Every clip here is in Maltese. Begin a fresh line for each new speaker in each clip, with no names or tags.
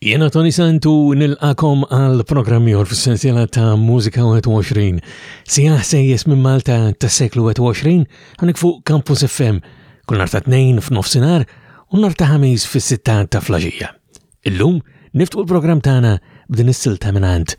Jena Tony Santu nilqakom għal programm jor fis-sensiela ta' Mużika 21. Sija sejjes minn Malta ta' seklu 21 għanik fuq Campus FM kull nar ta' tnejn f'nofsinhar u nar ta' ħamis fis-sitta ta' flaxija. Illum niftqu l-programm tagħna b'din is-silta mingħand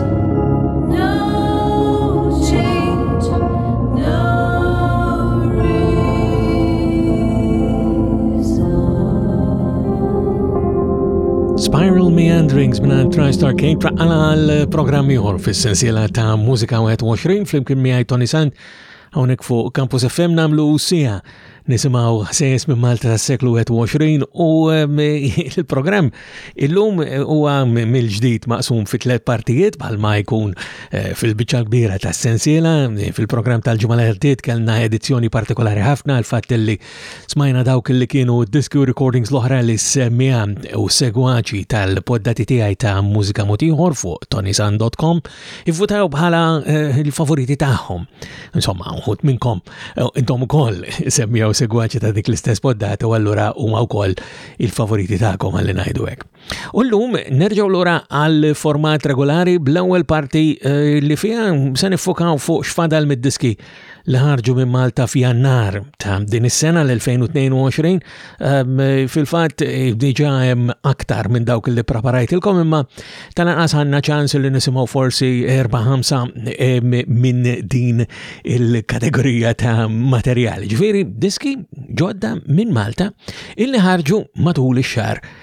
Star Kane traqqala għal-programm ieħor fis-sensiela ta' Mużika 21 flimkien miegħi Tony Sant hawnhekk fuq Campus FM nagħmlu sija nisimaw ħsejjes minn Malta tas-seklu 21 u il-programm illum eh, huwa mill-ġdid maqsum fi tliet partijiet bħalma jkun eh, fil-biċċa kbira tas-sensiela eh, fil-programm tal-ġimgħa li kellna edizzjoni partikolari ħafna għal fatt li smajna dawk li kienu diski u recordings l-oħra li semmija u segwaċi tal-poddati tiegħi ta' mużika motiħor fuq tonisan.com ivvutaw bħala il-favoriti tagħhom. Insomma, uħut minnkom Intom ukoll semmijaw segwaċi ta' dik l-istess poddata u allura huma wkoll il-favoriti tagħkom għalli ngħidu hekk. U llum nerġgħu lura għal format regolari bl-ewwel parti eh, li fiha se niffokaw fuq x'fadal mid-diski li ħarġu minn Malta f'Jannar ta' din is-sena l-2022 Fil-fatt diġà hemm aktar minn dawk li preparajtilkom imma tal-anqas għandna ċans li nisimgħu forsi erba' ħamsa minn din il-kategorija ta' materjali. Ġifieri diski ġodda minn Malta illi ħarġu matul ix-xahar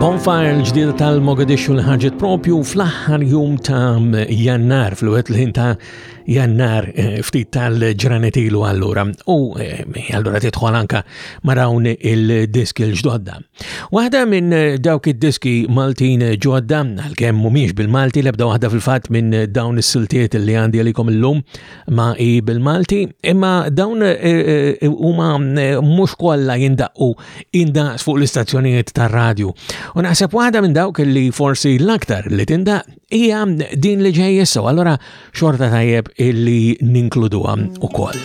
Bonfire
l-ġdida tal-Mogadishu li ħarġet propju fl-aħħar jum ta' jannar, fl-wet l-ħin ta' jannar eh, ftit tal-ġranetilu allura. U eh, allura titħol anka marawn il-diski l-ġdodda. Waħda minn eh, dawk id-diski Maltin ġodda, għal-kem mumiex bil-Malti, lebda waħda fil-fat minn dawn is-siltiet li għandi għalikom l-lum ma' i bil-Malti, imma dawn huma mux kolla jindaqqu indaqs fuq l-istazzjonijiet tar-radju. U naħseb waħda minn dawk li forsi l-aktar li tinda hija din li ġej issa, allora xorta tajjeb illi ninkluduha ukoll.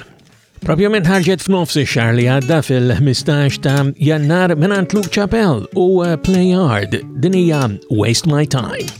Propjament ħarġet f'nofs ix-xar li għadda fil-15 ta' Jannar minn Luke Chapel u Play Hard din hija Waste My Time.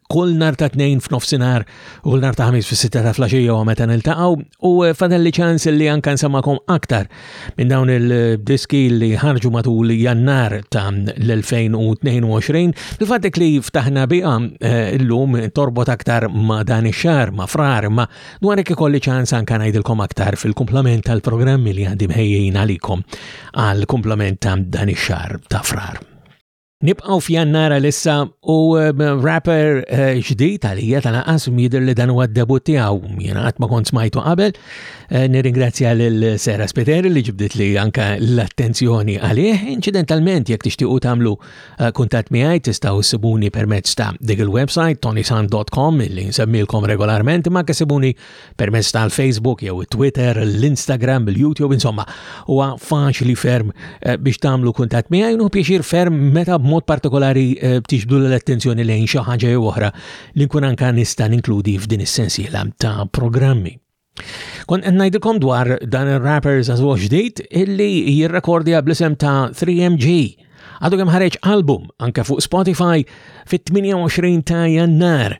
kull nar ta' tnejn f'nofsinhar u kull nar ta' ħamis fis-sitta ta' flaxija u meta niltaqgħu u eh, fadelli ċans li anka nsamakom aktar minn dawn il-diski li ħarġu matul jannar ta' l-2022. Il-fattek li ftaħna biqa eh, illum torbot aktar ma' dan ix-xar, ma' frar, ma' dwar hekk ikolli ċans anka ngħidilkom aktar fil-kumplament tal-programmi li għandi mħejjin għalikom għal-kumplament ta' dan ix-xar ta' frar. Nibqaw f'jannar għalissa u eh, rapper eh, ġdid għalija tal-qas jidir li dan huwa d-debut tiegħu jiena qatt ma kont smajtu qabel. Eh, nirringrazzja lil Sera Spiteri li ġibdit li anka l-attenzjoni għalih. Inċidentalment jekk tixtiequ tagħmlu kuntatt miegħi tistgħu ssibuni permezz ta' dik il-website tonisan.com li nsemmilkom regolarment ma kisibuni permezz tal-Facebook jew it-Twitter, l-Instagram, il-YouTube, insomma, huwa faċli ferm eh, biex tagħmlu kuntatt miegħi u pjaċir ferm meta b'mod partikolari eh, tixbdu l-attenzjoni lejn xi ħaġa jew oħra li nkun anka nista' ninkludi f'din is-sensiela ta' programmi. Kon najdilkom dwar dan il-rappers għazwa ġdijt illi jirrekordja blisem ta' 3MG għadu kem ħareġ album anka fuq Spotify fit-28 ta' jannar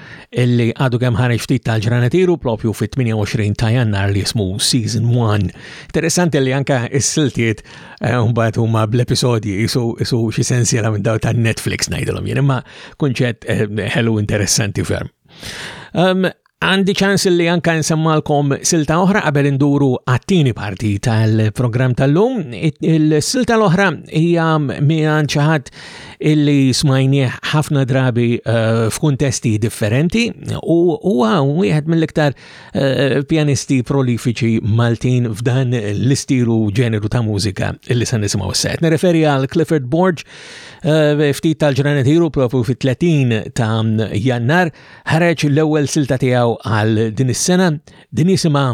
illi għadu kemm ħareġ ftit tal-ġranetiru propju fit-28 ta' jannar li jismu Season 1. Interessanti li anka s-siltiet eh, mbagħad huma bl-episodji jisu isu xi sensiela minn daw ta' Netflix ngħidilhom jien, imma kunċett eh, ħelu interessanti ferm. Um, Għandi ċans li anka nsemmalkom silta oħra qabel induru għattini parti tal-programm tal-lum. Il-silta l-oħra hija minn ċaħat illi smajnieh ħafna drabi eh, f'kuntesti differenti u huwa wieħed mill-iktar eh, pjanisti prolifiċi Maltin f'dan l-istilu ġeneru ta' mużika illi se nisimgħu s-set. Nirreferi għal Clifford Borg eh, ftit tal-ġranet iru propju fit-30 ta' jannar ħareġ l-ewwel silta tiegħu għal din is-sena din jisimha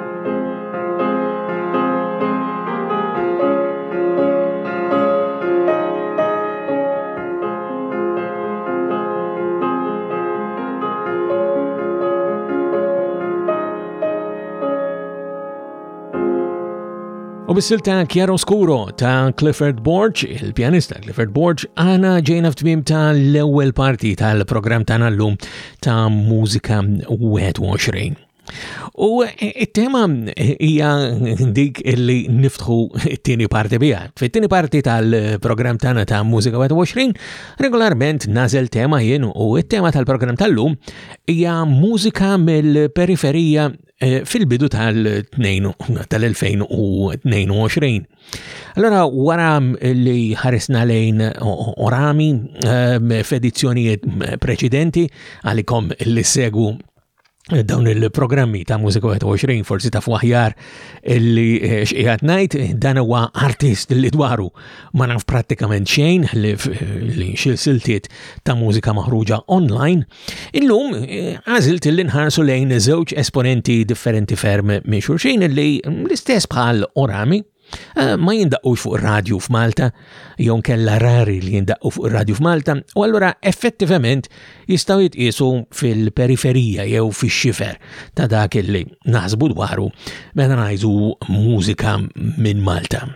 U bissil ta' Chiaro Scuro ta' Clifford Borg, il-pianista Clifford Borg, għana ġejna f'tmim ta' l-ewwel parti tal-programm tagħna llum ta' Mużika 21. U it-tema hija dik li niftħu it-tieni parti biha. Fit-tieni parti tal-programm tagħna ta' Mużika 21, regolarment nażel tema jien u it-tema tal-programm tal-lum hija mużika mill-periferija eh, fil-bidu tal-2022. Allora, wara li ħarisna lejn orami eh, f'edizzjonijiet preċedenti għalikom li segwu dawn il-programmi ta' Mużika 21 forsi ta' fuħjar li eh, xqiegħed ngħid eh, dan huwa artist li dwaru ma naf prattikament xejn li eh, xi siltiet ta' mużika maħruġa online. Illum għażilt li nħarsu lejn żewġ esponenti differenti ferm minn xulxin li mm, l-istess bħal Orami Eh, ma jindaqqux fuq ir-radju f'Malta, jew kella rari li jindaqqu fuq ir-radju f'Malta, u allura effettivament jistgħu jitqiesu fil-periferija jew fix-xifer ta' dak li naħsbu dwaru meta ngħidu mużika minn Malta.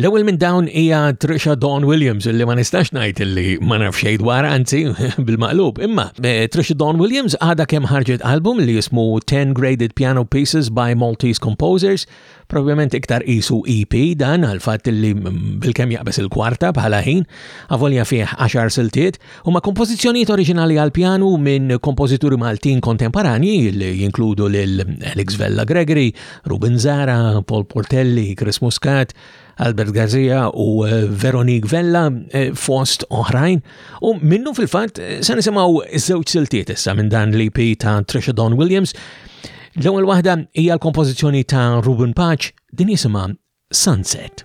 L-ewwel minn dawn hija Trisha Dawn Williams li ma nistax ngħid li ma nafx xejn dwar anzi bil-maqlub, imma eh, Trisha Dawn Williams għadha kemm ħarġet album li jismu 10 Graded Piano Pieces by Maltese Composers Probablement iktar qisu EP dan għal fatt li bilkemm jaqbes il-kwarta bħala ħin, avolja fih għaxar siltiet, u ma' kompożizzjonijiet oriġinali għal pjanu minn kompożituri Maltin kontemporanji li jinkludu lil Alex Vella Gregory, Ruben Zara, Paul Portelli, Chris Muscat, Albert Gazia u eh, Veronique Vella eh, fost oħrajn. U minnu fil-fatt se nisimgħu żewġ siltiet issa minn dan l-EP ta' Trisha Don Williams. L-ewwel waħda hija l-kompożizzjoni ta' Ruben Paċ din jisimha Sunset.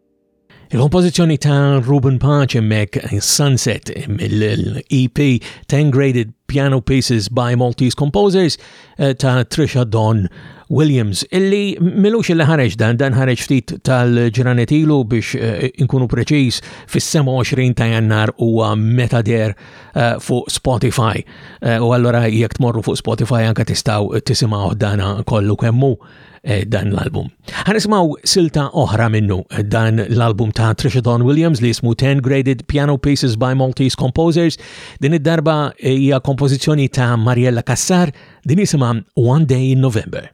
Il-kompożizzjoni ta' Ruben Pace hemmhekk Sunset mill-EP 10 Graded Piano Pieces by Maltese Composers eh, ta' Trisha Don Williams, illi milux illi ħareġ dan, dan ħareġ ftit tal-ġranet ilu biex eh, inkunu preċiż fis-27 ta' jannar huwa meta der eh, fuq Spotify. Eh, u allora jekk tmorru fuq Spotify anka tistgħu tisimgħu dana kollu kemmu Eh, dan l-album. Għanismaw silta oħra minnu eh, dan l-album ta' Trisha Don Williams li jismu 10 Graded Piano Pieces by Maltese Composers. Din id-darba eh, hija kompożizzjoni ta' Mariella Cassar din jisimha One Day in November.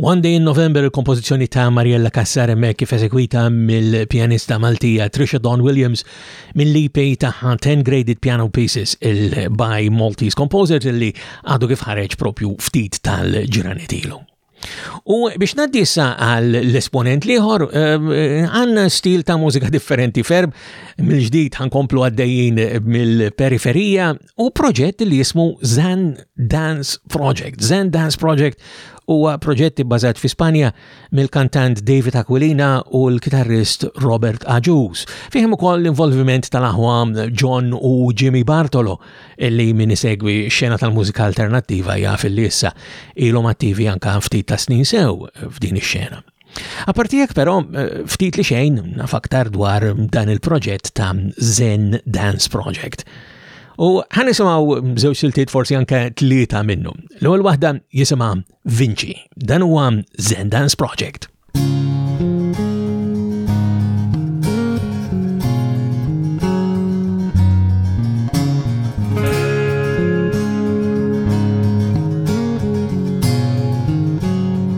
One Day in November il-kompożizzjoni ta' Mariella Cassar hemmhekk kif eżegwita mill-pjanista Maltija Trisha Dawn Williams mill-EP tagħha 10 Graded Piano Pieces il-by Maltese Composers li għadu kif ħareġ propju ftit tal-ġranet ilu. U biex naddi issa għal l-esponent liħor, eh, għanna stil ta' mużika differenti ferb, mill-ġdid ħankomplu għaddejjin mill-periferija u proġett li jismu Zen Dance Project. Zen Dance Project huwa proġett ibbażat fi Spanja mill-kantant David Aquilina u l-kitarrist Robert Aġus. Fihim ukoll l-involviment tal-aħwa John u Jimmy Bartolo illi min isegwi xena tal-mużika alternattiva jaf illi issa ilhom attivi anka ftit ta' snin sew f'din ix-xena. Aparti jekk però ftit li xejn naf aktar dwar dan il-proġett ta' Zen Dance Project. U ħan nisimaw żewġ siltiet forsi anke tlieta minnu. L-ewwel waħda jisimha Vinci. Dan huwa Zen Dance Project.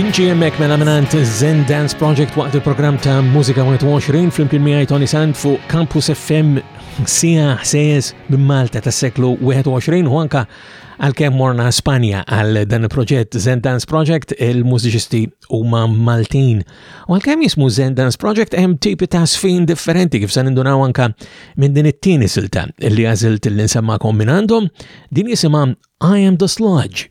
Vinci jemmek mela minant Zen Dance Project waqt il-program ta' Musika 21 fl-imkien miħaj Tony Sand fu Campus FM sija sejes minn Malta ta' seklu 21 u anka għal-kem morna Spanja għal dan il-proġett Zen Dance Project il-mużiċisti huma Maltin. U għalkemm jismu Zen Dance Project hemm tipi ta' sfin differenti kif se nindunaw anka minn din it-tieni silta li għażilt li nsemmakom minn għandhom din jisimha I am the sludge.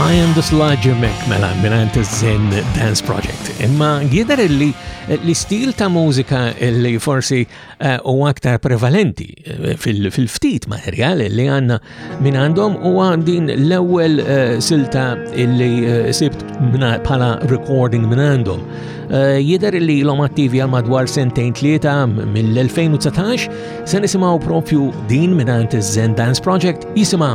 I am dislodge mek mela minant iż-żin Dance Project. Imma jidher li l-istil ta' mużika li forsi eh, u aktar prevalenti eh, fil-ftit materjal li għanna minn għandhom u din l-ewwel eh, silta li sibt bħala recording minn għandhom. Jidher li l-om attivi għal madwar sentejn tlieta mill-2019 se nisimgħu propju din minn iż-Zen Dance Project jisimha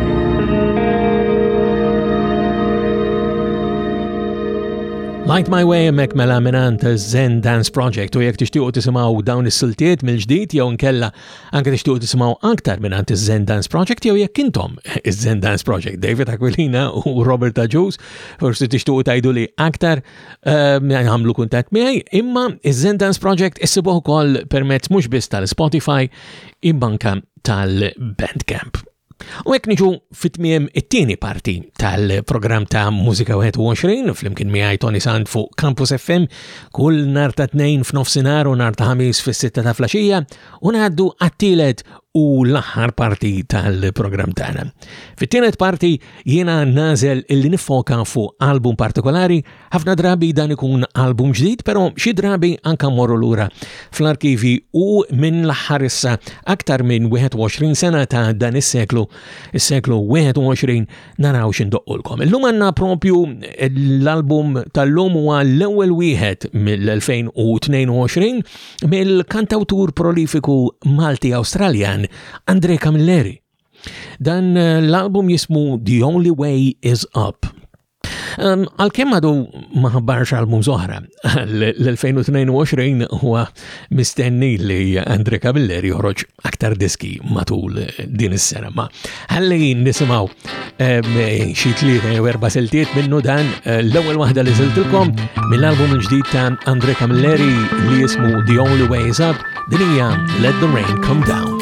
Light My Way emmek mela minant Zen Dance Project u jek tixtiqu tisimaw dawn is-siltiet mill-ġdid jew nkella anke tixtiqu tisimaw aktar minant Zen Dance Project jew jekk intom Zen Dance Project David Aquilina u Robert Taġus forsi tixtiqu tajdu li aktar ehm, għamlu kuntat miegħi imma Zen Dance Project issibuh ukoll permezz mhux biss tal-Spotify imma tal-Bandcamp. U hekk niġu fit-tmiem it-tieni parti tal-programm ta' Mużika 21 flimkien miegħi Tony Sand fuq Campus FM kull nar ta' tnejn f'nofsinhar u nar ta' ħamis fis-sitta ta' flaxija u ngħaddu għat-tielet u l-aħħar parti tal-programm tagħna. Fit-tielet parti jiena nażel illi nifoka fuq album partikolari Ħafna drabi dan ikun album ġdid, però xi drabi anka morru lura fl-arkivi u minn l-aħħar issa aktar minn 21 sena ta' dan is-seklu, is-seklu 21 naraw x'indoqqulkom. Illum għandna propju l-album tal-lum huwa l-ewwel wieħed mill-2022 mill-kantawtur prolifiku Malti Awstraljan Andre Camilleri. Dan l-album jismu The Only Way Is Up
Għal-kem għadu maħbarx album zoħra, l-2022 huwa mistenni li Andre Cavilleri joħroġ aktar diski matul din is-sena. Ma ħalli nisimaw xi tlieta jew erba' siltiet minnu dan eh, l-ewwel waħda li siltilkom mill-album ġdid ta' Andre Camilleri li jismu The Only Ways Up din hija Let the Rain Come Down.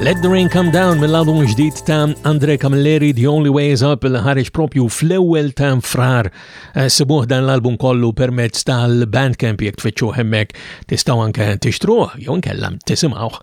Let the Rain Come Down
mill-album ġdid ta' Andre Camilleri The Only Way Is Up li ħareġ propju fl-ewwel ta' frar. Eh, sibuh dan l-album kollu permezz tal-Bandcamp jekk tfittxu hemmhekk tistgħu anke tixtruh jew inkella tisimgħuh.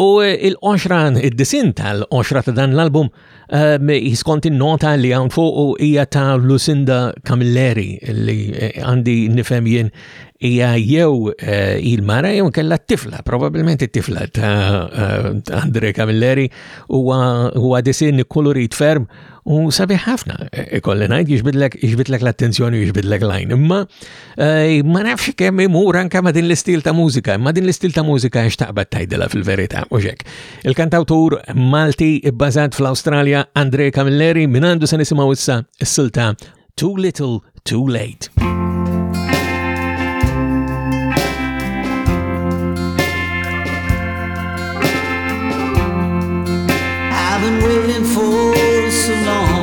U il-qoxra, id-disin tal-qoxra ta' dan l-album ehm, jiskont in-nota li hawn fuq hija ta' Lucinda Camilleri li eh, għandi nifhem jien hija jew eh, il-mara jew kella t-tifla, probabilment it-tifla ta' eh, Andre Camilleri huwa disin kolorit ferm u sabiħ ħafna, ikolli ngħid jiġbidlek l-attenzjoni u jiġbidlek lajn. Imma Eh, ma nafx kemm imur anka ma din l-istil ta' mużika, ma din l-istil ta' mużika għax taqbad tajdela fil-verità u xek. Il-kantawtur Malti bbażat fl-Awstralja Andre Camilleri minn għandu se nisimgħu issa s-silta Too Little Too Late.
I've been waiting for so long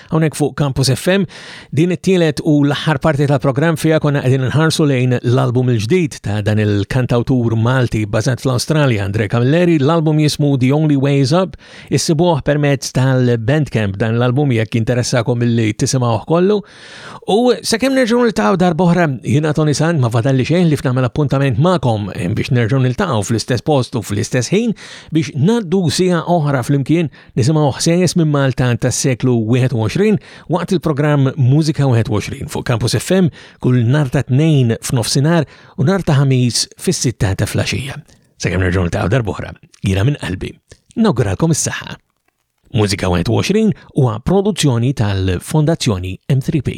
Hawnhekk fuq Campus FM, din it-tielet u l-aħħar parti tal-programm fiha konna qegħdin nħarsu lejn l-album il-ġdid ta' dan il-kantawtur Malti bażat fl-Awstralja Andre Camilleri, l-album jismu The Only Ways Up, issibuh permezz tal-Bandcamp dan l-album jekk interessakom illi tisimgħuh kollu. U sakemm nerġgħu niltaqgħu darb'oħra jiena Tony Sand ma fadalli xejn li f'nagħmel appuntament magħkom biex nerġgħu niltaqgħu fl-istess post u fl-istess ħin biex naddu sija oħra flimkien Nisimgħu ħsejjes minn Malta tas-seklu 21 waqt il-programm Mużika 21 fuq Campus FM kull nhar ta' tnejn f'nofsinhar u nhar ta' ħamis fis-sitta ta' flaxija. Sakemm nerġgħu ta' darb'oħra, jiena minn qalbi. Nawguralkom is-saħħa. Mużika 21 huwa produzzjoni tal-Fondazzjoni M3P.